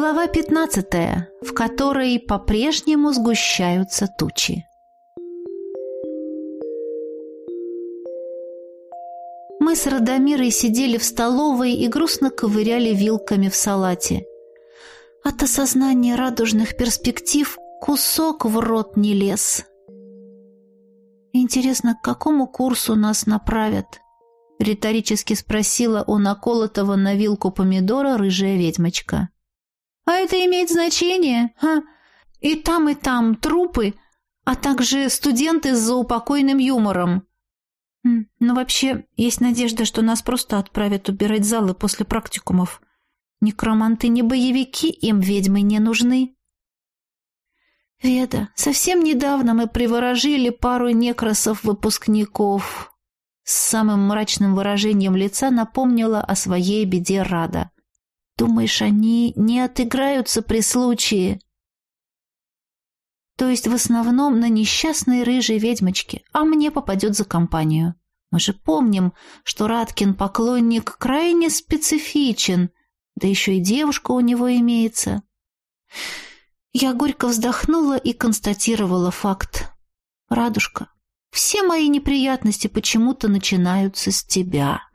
Глава 15, в которой по-прежнему сгущаются тучи. Мы с Радомирой сидели в столовой и грустно ковыряли вилками в салате. От осознания радужных перспектив кусок в рот не лез. Интересно, к какому курсу нас направят? Риторически спросила у наколотого на вилку помидора рыжая ведьмочка. А это имеет значение, а? И там, и там трупы, а также студенты с заупокойным юмором. Но ну, вообще, есть надежда, что нас просто отправят убирать залы после практикумов. Некроманты не боевики, им ведьмы не нужны. Веда, совсем недавно мы приворожили пару некросов-выпускников. С самым мрачным выражением лица напомнила о своей беде Рада. Думаешь, они не отыграются при случае? То есть в основном на несчастной рыжей ведьмочке, а мне попадет за компанию. Мы же помним, что Раткин поклонник крайне специфичен, да еще и девушка у него имеется. Я горько вздохнула и констатировала факт. Радушка, все мои неприятности почему-то начинаются с тебя.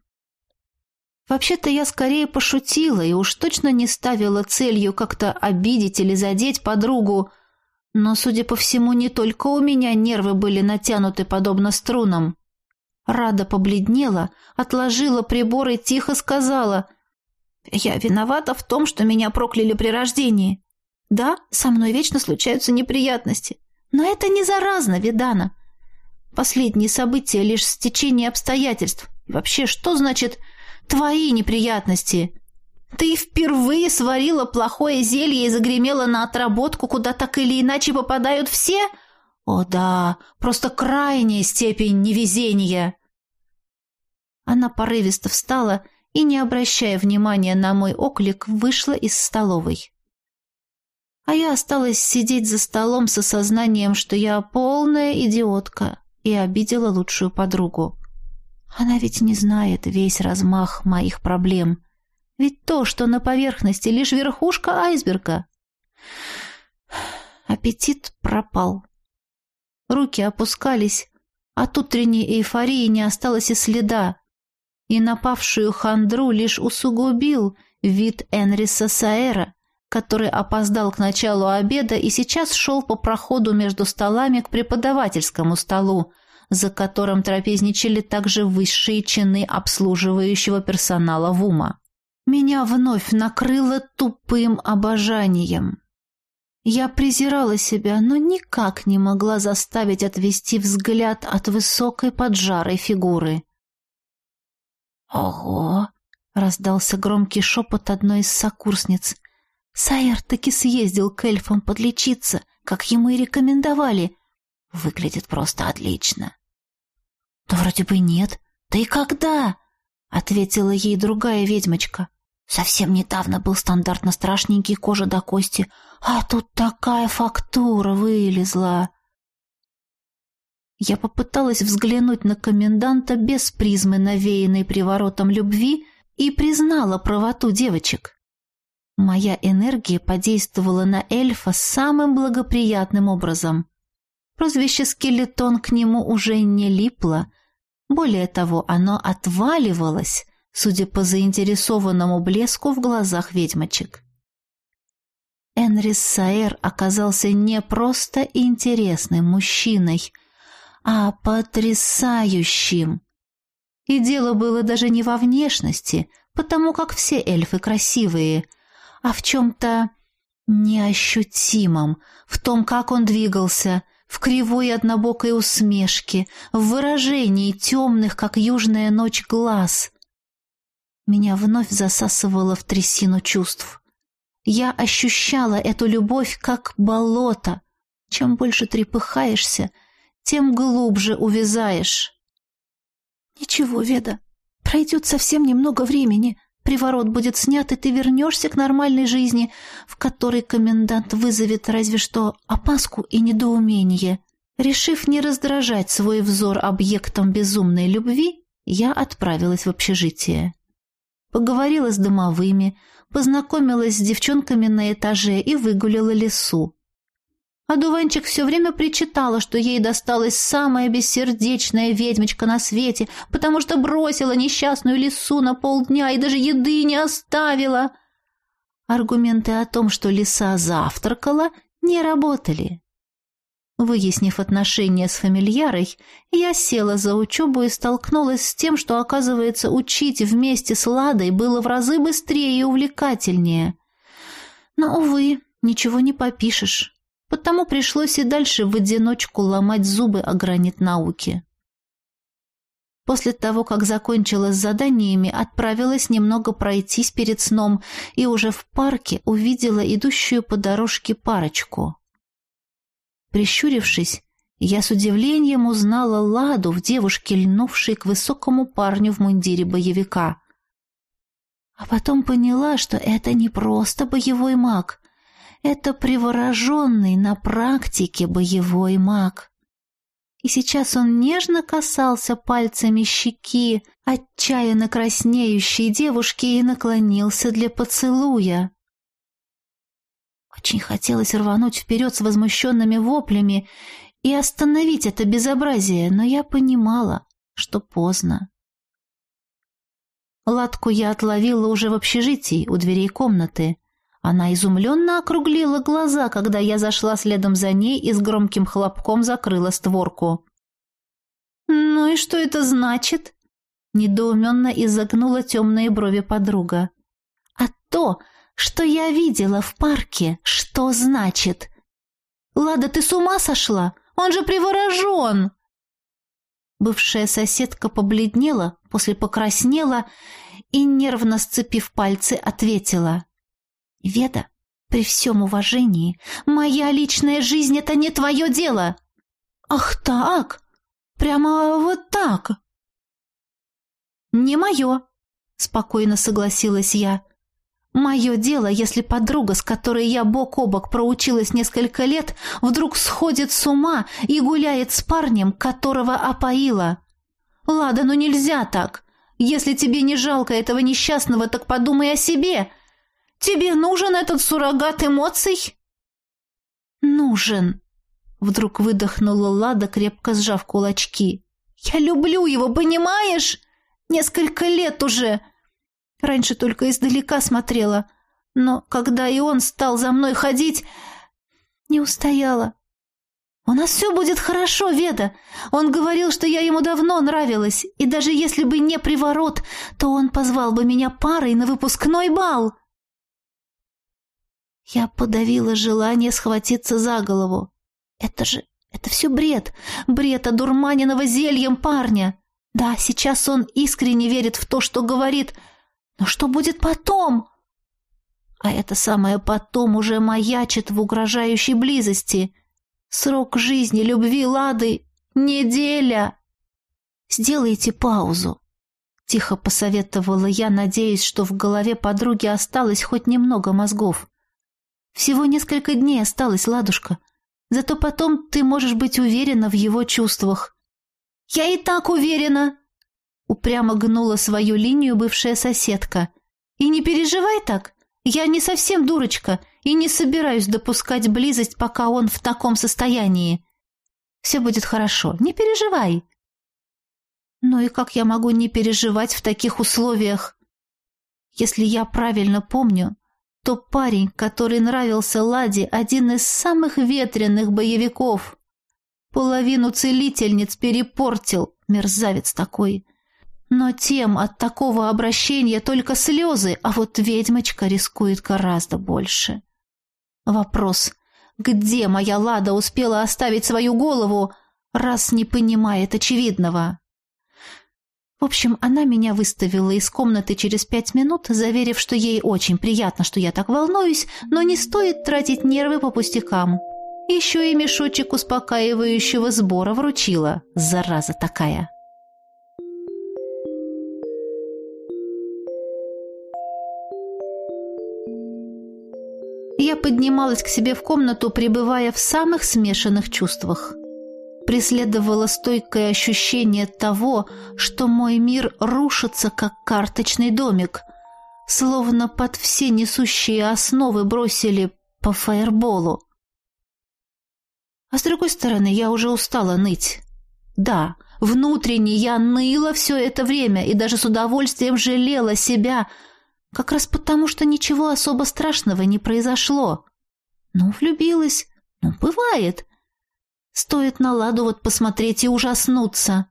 Вообще-то я скорее пошутила и уж точно не ставила целью как-то обидеть или задеть подругу, но, судя по всему, не только у меня нервы были натянуты подобно струнам. Рада побледнела, отложила прибор и тихо сказала, «Я виновата в том, что меня прокляли при рождении. Да, со мной вечно случаются неприятности, но это не заразно, Видана. Последние события лишь стечение обстоятельств. И вообще, что значит твои неприятности. Ты впервые сварила плохое зелье и загремела на отработку, куда так или иначе попадают все? О да, просто крайняя степень невезения. Она порывисто встала и, не обращая внимания на мой оклик, вышла из столовой. А я осталась сидеть за столом с осознанием, что я полная идиотка и обидела лучшую подругу. Она ведь не знает весь размах моих проблем. Ведь то, что на поверхности, лишь верхушка айсберга. Аппетит пропал. Руки опускались, от утренней эйфории не осталось и следа. И напавшую хандру лишь усугубил вид Энриса Саэра, который опоздал к началу обеда и сейчас шел по проходу между столами к преподавательскому столу, за которым трапезничали также высшие чины обслуживающего персонала ВУМа. Меня вновь накрыло тупым обожанием. Я презирала себя, но никак не могла заставить отвести взгляд от высокой поджарой фигуры. «Ого!» — раздался громкий шепот одной из сокурсниц. «Сайер таки съездил к эльфам подлечиться, как ему и рекомендовали. Выглядит просто отлично». «Да вроде бы нет. Да и когда?» — ответила ей другая ведьмочка. «Совсем недавно был стандартно страшненький кожа до кости, а тут такая фактура вылезла». Я попыталась взглянуть на коменданта без призмы, навеянной приворотом любви, и признала правоту девочек. Моя энергия подействовала на эльфа самым благоприятным образом. Прозвище «скелетон» к нему уже не липло. Более того, оно отваливалось, судя по заинтересованному блеску в глазах ведьмочек. Энрис Саэр оказался не просто интересным мужчиной, а потрясающим. И дело было даже не во внешности, потому как все эльфы красивые, а в чем-то неощутимом, в том, как он двигался, в кривой однобокой усмешке, в выражении темных, как южная ночь, глаз. Меня вновь засасывало в трясину чувств. Я ощущала эту любовь как болото. Чем больше трепыхаешься, тем глубже увязаешь. Ничего, Веда, пройдет совсем немного времени, Приворот будет снят, и ты вернешься к нормальной жизни, в которой комендант вызовет разве что опаску и недоумение. Решив не раздражать свой взор объектом безумной любви, я отправилась в общежитие. поговорила с домовыми, познакомилась с девчонками на этаже и выгулила лесу. А Дуванчик все время причитала, что ей досталась самая бессердечная ведьмочка на свете, потому что бросила несчастную лису на полдня и даже еды не оставила. Аргументы о том, что лиса завтракала, не работали. Выяснив отношения с фамильярой, я села за учебу и столкнулась с тем, что, оказывается, учить вместе с Ладой было в разы быстрее и увлекательнее. Но, увы, ничего не попишешь потому пришлось и дальше в одиночку ломать зубы о гранит науки. После того, как закончила с заданиями, отправилась немного пройтись перед сном и уже в парке увидела идущую по дорожке парочку. Прищурившись, я с удивлением узнала Ладу в девушке, льнувшей к высокому парню в мундире боевика. А потом поняла, что это не просто боевой маг. Это привороженный на практике боевой маг. И сейчас он нежно касался пальцами щеки отчаянно краснеющей девушки и наклонился для поцелуя. Очень хотелось рвануть вперед с возмущенными воплями и остановить это безобразие, но я понимала, что поздно. Ладку я отловила уже в общежитии у дверей комнаты. Она изумленно округлила глаза, когда я зашла следом за ней и с громким хлопком закрыла створку. «Ну и что это значит?» Недоуменно изогнула темные брови подруга. «А то, что я видела в парке, что значит?» «Лада, ты с ума сошла? Он же приворожен!» Бывшая соседка побледнела, после покраснела и, нервно сцепив пальцы, ответила. Веда, при всем уважении, моя личная жизнь — это не твое дело. Ах так? Прямо вот так? Не мое, спокойно согласилась я. Мое дело, если подруга, с которой я бок о бок проучилась несколько лет, вдруг сходит с ума и гуляет с парнем, которого опоила. Лада, ну нельзя так. Если тебе не жалко этого несчастного, так подумай о себе — Тебе нужен этот суррогат эмоций?» «Нужен», — вдруг выдохнула Лада, крепко сжав кулачки. «Я люблю его, понимаешь? Несколько лет уже. Раньше только издалека смотрела, но когда и он стал за мной ходить, не устояла. У нас все будет хорошо, Веда. Он говорил, что я ему давно нравилась, и даже если бы не приворот, то он позвал бы меня парой на выпускной бал». Я подавила желание схватиться за голову. Это же... это все бред. Бред одурманенного зельем парня. Да, сейчас он искренне верит в то, что говорит. Но что будет потом? А это самое потом уже маячит в угрожающей близости. Срок жизни любви Лады — неделя. Сделайте паузу. Тихо посоветовала я, надеясь, что в голове подруги осталось хоть немного мозгов. Всего несколько дней осталось, ладушка. Зато потом ты можешь быть уверена в его чувствах. Я и так уверена, упрямо гнула свою линию бывшая соседка. И не переживай так. Я не совсем дурочка и не собираюсь допускать близость, пока он в таком состоянии. Все будет хорошо, не переживай. Ну и как я могу не переживать в таких условиях? Если я правильно помню, то парень, который нравился Ладе, один из самых ветреных боевиков. Половину целительниц перепортил, мерзавец такой. Но тем от такого обращения только слезы, а вот ведьмочка рискует гораздо больше. Вопрос, где моя Лада успела оставить свою голову, раз не понимает очевидного? В общем, она меня выставила из комнаты через пять минут, заверив, что ей очень приятно, что я так волнуюсь, но не стоит тратить нервы по пустякам. Еще и мешочек успокаивающего сбора вручила, зараза такая. Я поднималась к себе в комнату, пребывая в самых смешанных чувствах преследовало стойкое ощущение того, что мой мир рушится, как карточный домик, словно под все несущие основы бросили по фаерболу. А с другой стороны, я уже устала ныть. Да, внутренне я ныла все это время и даже с удовольствием жалела себя, как раз потому, что ничего особо страшного не произошло. Ну, влюбилась. Ну, бывает. Стоит на ладу вот посмотреть и ужаснуться.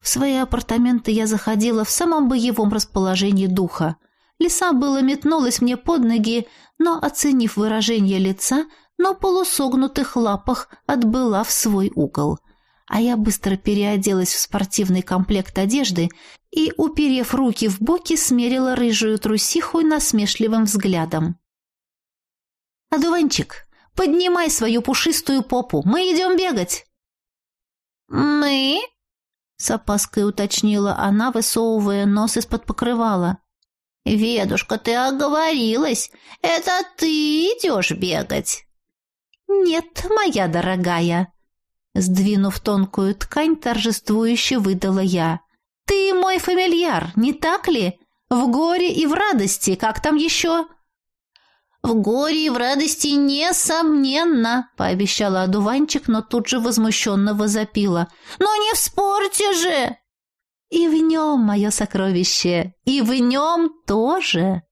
В свои апартаменты я заходила в самом боевом расположении духа. Лиса было метнулась мне под ноги, но, оценив выражение лица, на полусогнутых лапах отбыла в свой угол. А я быстро переоделась в спортивный комплект одежды и, уперев руки в боки, смерила рыжую трусиху насмешливым взглядом. «Адуванчик, поднимай свою пушистую попу, мы идем бегать!» «Мы?» — с опаской уточнила она, высовывая нос из-под покрывала. «Ведушка, ты оговорилась. Это ты идешь бегать?» «Нет, моя дорогая!» Сдвинув тонкую ткань, торжествующе выдала я. «Ты мой фамильяр, не так ли? В горе и в радости, как там еще?» «В горе и в радости, несомненно», — пообещала одуванчик, но тут же возмущенно возопила. «Но не в спорте же!» «И в нем, мое сокровище, и в нем тоже!»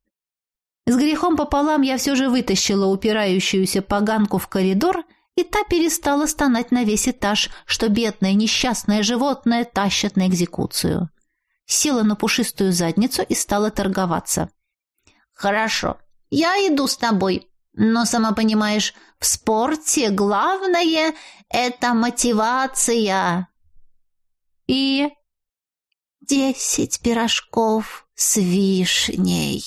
С грехом пополам я все же вытащила упирающуюся поганку в коридор, и та перестала стонать на весь этаж, что бедное несчастное животное тащат на экзекуцию. Села на пушистую задницу и стала торговаться. «Хорошо, я иду с тобой. Но, сама понимаешь, в спорте главное — это мотивация. И десять пирожков с вишней.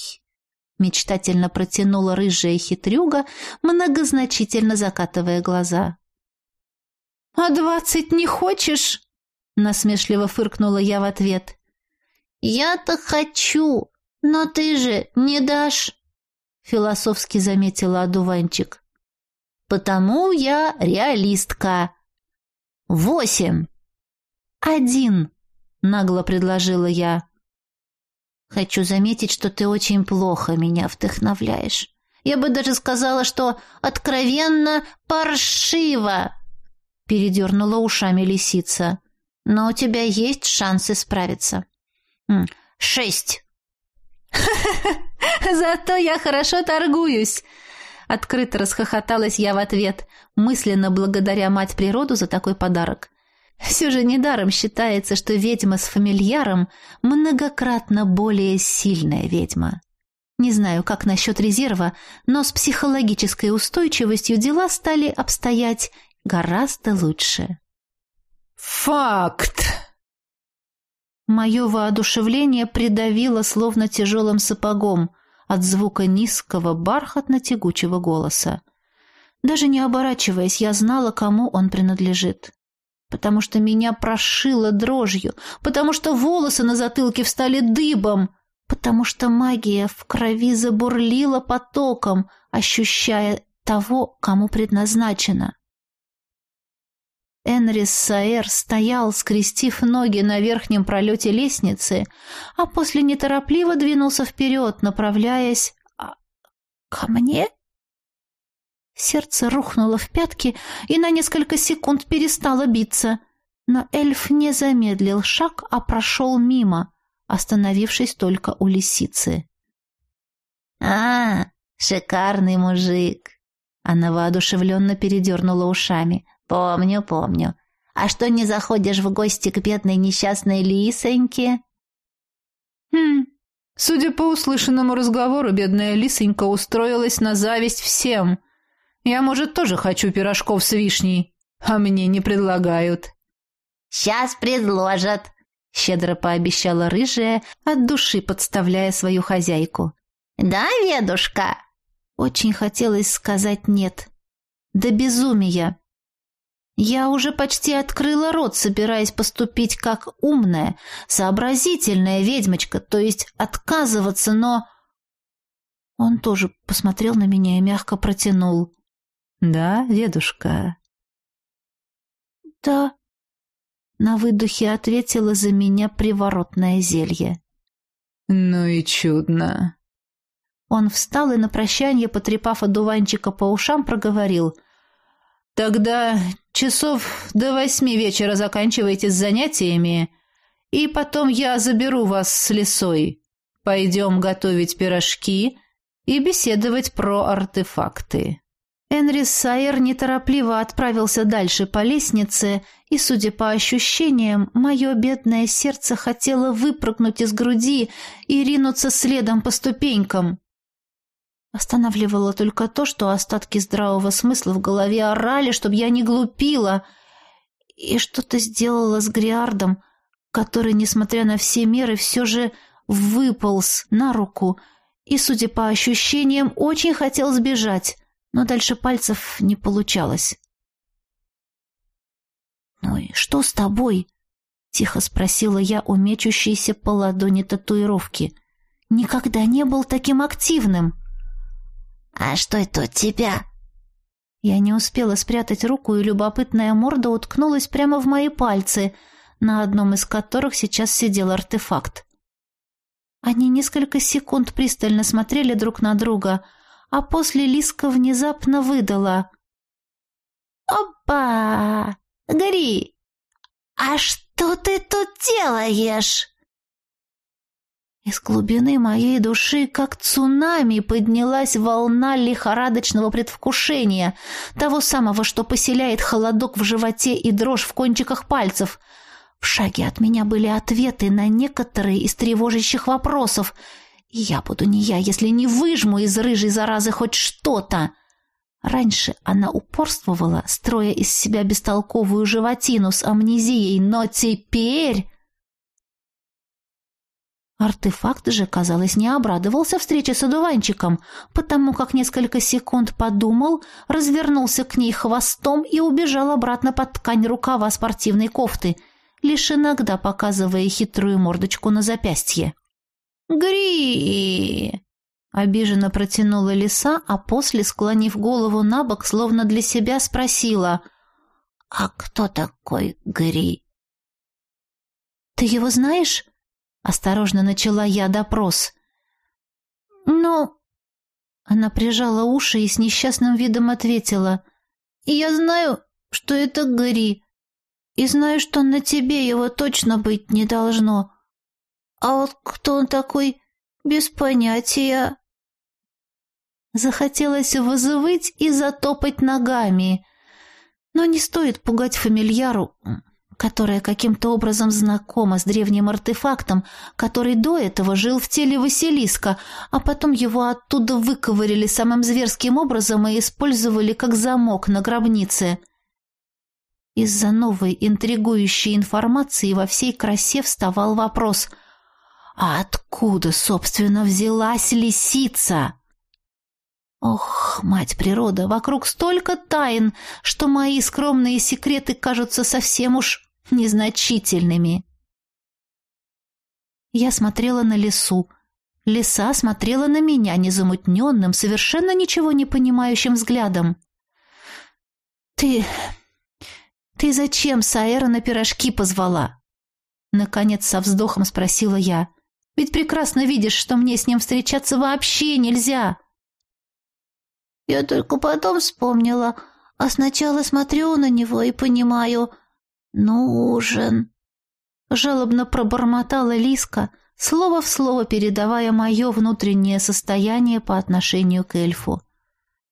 Мечтательно протянула рыжая хитрюга, многозначительно закатывая глаза. «А двадцать не хочешь?» — насмешливо фыркнула я в ответ. «Я-то хочу, но ты же не дашь». — философски заметила одуванчик. «Потому я реалистка». «Восемь». «Один», — нагло предложила я. «Хочу заметить, что ты очень плохо меня вдохновляешь. Я бы даже сказала, что откровенно паршиво», — передернула ушами лисица. «Но у тебя есть шансы справиться». «Шесть». Зато я хорошо торгуюсь!» Открыто расхохоталась я в ответ, мысленно благодаря мать природу за такой подарок. Все же недаром считается, что ведьма с фамильяром многократно более сильная ведьма. Не знаю, как насчет резерва, но с психологической устойчивостью дела стали обстоять гораздо лучше. «Факт!» Мое воодушевление придавило словно тяжелым сапогом от звука низкого, бархатно-тягучего голоса. Даже не оборачиваясь, я знала, кому он принадлежит. Потому что меня прошило дрожью, потому что волосы на затылке встали дыбом, потому что магия в крови забурлила потоком, ощущая того, кому предназначена. Энрис Саэр стоял, скрестив ноги на верхнем пролете лестницы, а после неторопливо двинулся вперед, направляясь... А, ко мне? Сердце рухнуло в пятки и на несколько секунд перестало биться. Но эльф не замедлил шаг, а прошел мимо, остановившись только у лисицы. «А, шикарный мужик!» Она воодушевленно передернула ушами. «Помню, помню. А что не заходишь в гости к бедной несчастной лисоньке?» «Хм, судя по услышанному разговору, бедная лисонька устроилась на зависть всем. Я, может, тоже хочу пирожков с вишней, а мне не предлагают». «Сейчас предложат», — щедро пообещала рыжая, от души подставляя свою хозяйку. «Да, ведушка?» Очень хотелось сказать «нет». Да безумия. Я уже почти открыла рот, собираясь поступить как умная, сообразительная ведьмочка, то есть отказываться, но... Он тоже посмотрел на меня и мягко протянул. «Да, дедушка?» «Да», — на выдохе ответила за меня приворотное зелье. «Ну и чудно». Он встал и на прощание, потрепав одуванчика по ушам, проговорил. «Тогда часов до восьми вечера заканчивайте с занятиями, и потом я заберу вас с лесой. Пойдем готовить пирожки и беседовать про артефакты». Энрис Сайер неторопливо отправился дальше по лестнице, и, судя по ощущениям, мое бедное сердце хотело выпрыгнуть из груди и ринуться следом по ступенькам. Останавливало только то, что остатки здравого смысла в голове орали, чтобы я не глупила, и что-то сделала с Гриардом, который, несмотря на все меры, все же выполз на руку и, судя по ощущениям, очень хотел сбежать но дальше пальцев не получалось. «Ну и что с тобой?» — тихо спросила я у мечущейся по ладони татуировки. «Никогда не был таким активным». «А что это у тебя?» Я не успела спрятать руку, и любопытная морда уткнулась прямо в мои пальцы, на одном из которых сейчас сидел артефакт. Они несколько секунд пристально смотрели друг на друга — а после Лиска внезапно выдала. «Опа! Гори! А что ты тут делаешь?» Из глубины моей души, как цунами, поднялась волна лихорадочного предвкушения, того самого, что поселяет холодок в животе и дрожь в кончиках пальцев. В шаге от меня были ответы на некоторые из тревожащих вопросов — я буду не я, если не выжму из рыжей заразы хоть что-то. Раньше она упорствовала, строя из себя бестолковую животину с амнезией, но теперь... Артефакт же, казалось, не обрадовался встрече с одуванчиком, потому как несколько секунд подумал, развернулся к ней хвостом и убежал обратно под ткань рукава спортивной кофты, лишь иногда показывая хитрую мордочку на запястье. «Гри!» Обиженно протянула лиса, а после, склонив голову на бок, словно для себя спросила. «А кто такой Гри?» «Ты его знаешь?» Осторожно начала я допрос. «Ну...» Она прижала уши и с несчастным видом ответила. «Я знаю, что это Гри, и знаю, что на тебе его точно быть не должно. А вот кто он такой, без понятия. Захотелось вызывать и затопать ногами. Но не стоит пугать фамильяру, которая каким-то образом знакома с древним артефактом, который до этого жил в теле Василиска, а потом его оттуда выковырили самым зверским образом и использовали как замок на гробнице. Из-за новой интригующей информации во всей красе вставал вопрос – а откуда, собственно, взялась лисица? Ох, мать природа, вокруг столько тайн, что мои скромные секреты кажутся совсем уж незначительными. Я смотрела на лесу. Лиса смотрела на меня незамутненным, совершенно ничего не понимающим взглядом. «Ты... ты зачем Саэра на пирожки позвала?» Наконец со вздохом спросила я. Ведь прекрасно видишь, что мне с ним встречаться вообще нельзя. Я только потом вспомнила, а сначала смотрю на него и понимаю, нужен. Жалобно пробормотала Лиска, слово в слово передавая мое внутреннее состояние по отношению к эльфу.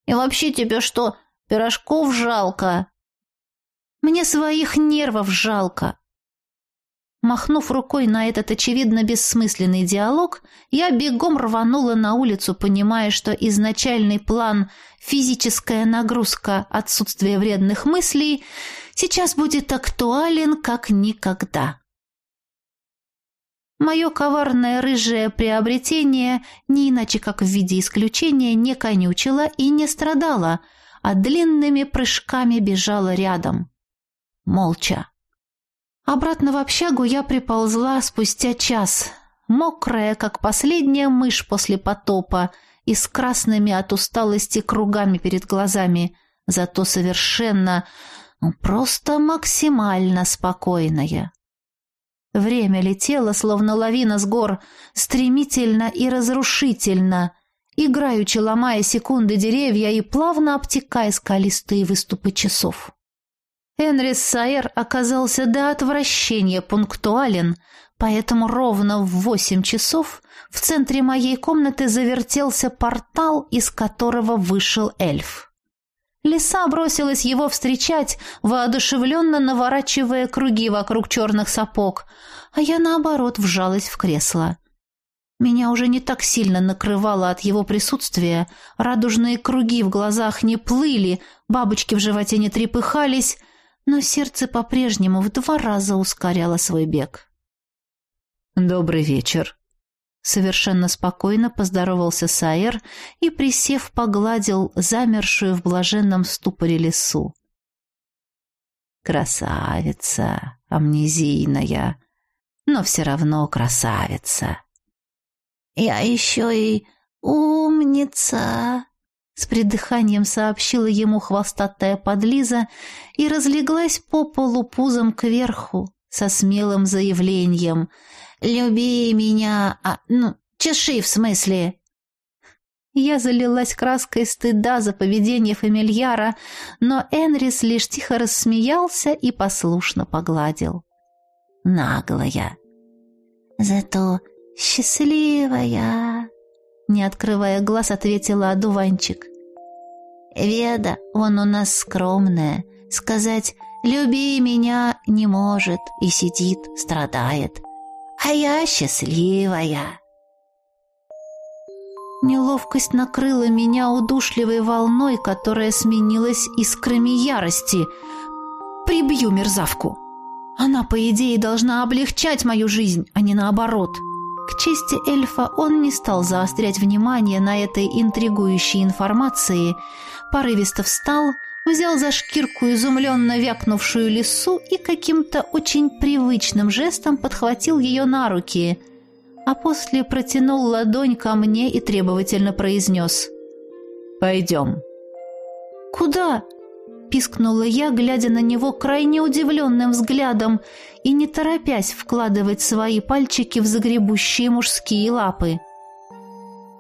«И вообще тебе что, пирожков жалко?» «Мне своих нервов жалко. Махнув рукой на этот очевидно бессмысленный диалог, я бегом рванула на улицу, понимая, что изначальный план «физическая нагрузка, отсутствие вредных мыслей» сейчас будет актуален как никогда. Мое коварное рыжее приобретение, не иначе как в виде исключения, не конючило и не страдало, а длинными прыжками бежало рядом. Молча. Обратно в общагу я приползла спустя час, мокрая, как последняя мышь после потопа, и с красными от усталости кругами перед глазами, зато совершенно, просто максимально спокойная. Время летело, словно лавина с гор, стремительно и разрушительно, играючи ломая секунды деревья и плавно обтекая скалистые выступы часов. Энрис Сайер оказался до отвращения пунктуален, поэтому ровно в восемь часов в центре моей комнаты завертелся портал, из которого вышел эльф. Лиса бросилась его встречать, воодушевленно наворачивая круги вокруг черных сапог, а я, наоборот, вжалась в кресло. Меня уже не так сильно накрывало от его присутствия, радужные круги в глазах не плыли, бабочки в животе не трепыхались, но сердце по-прежнему в два раза ускоряло свой бег. «Добрый вечер», Совершенно спокойно поздоровался Сайер и, присев, погладил замершую в блаженном ступоре лесу. «Красавица, амнезийная, но все равно красавица!» «Я еще и умница!» С придыханием сообщила ему хвостатая подлиза и разлеглась по полу пузом кверху со смелым заявлением — «Люби меня, а, ну, чеши в смысле». Я залилась краской стыда за поведение фамильяра, но Энрис лишь тихо рассмеялся и послушно погладил. «Наглая, зато счастливая», — не открывая глаз, ответила одуванчик. «Веда, он у нас скромная, сказать «люби меня» не может и сидит, страдает а я счастливая. Неловкость накрыла меня удушливой волной, которая сменилась искрами ярости. Прибью мерзавку. Она, по идее, должна облегчать мою жизнь, а не наоборот. К чести эльфа он не стал заострять внимание на этой интригующей информации, порывисто встал взял за шкирку изумленно вякнувшую лису и каким-то очень привычным жестом подхватил ее на руки, а после протянул ладонь ко мне и требовательно произнес «Пойдем». «Куда?» — пискнула я, глядя на него крайне удивленным взглядом и не торопясь вкладывать свои пальчики в загребущие мужские лапы.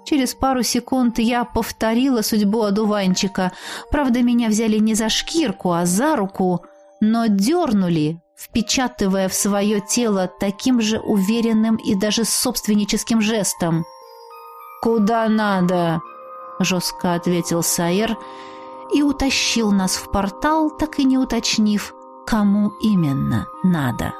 Через пару секунд я повторила судьбу одуванчика. Правда, меня взяли не за шкирку, а за руку, но дернули, впечатывая в свое тело таким же уверенным и даже собственническим жестом. «Куда надо?» — жестко ответил Сайер и утащил нас в портал, так и не уточнив, кому именно надо.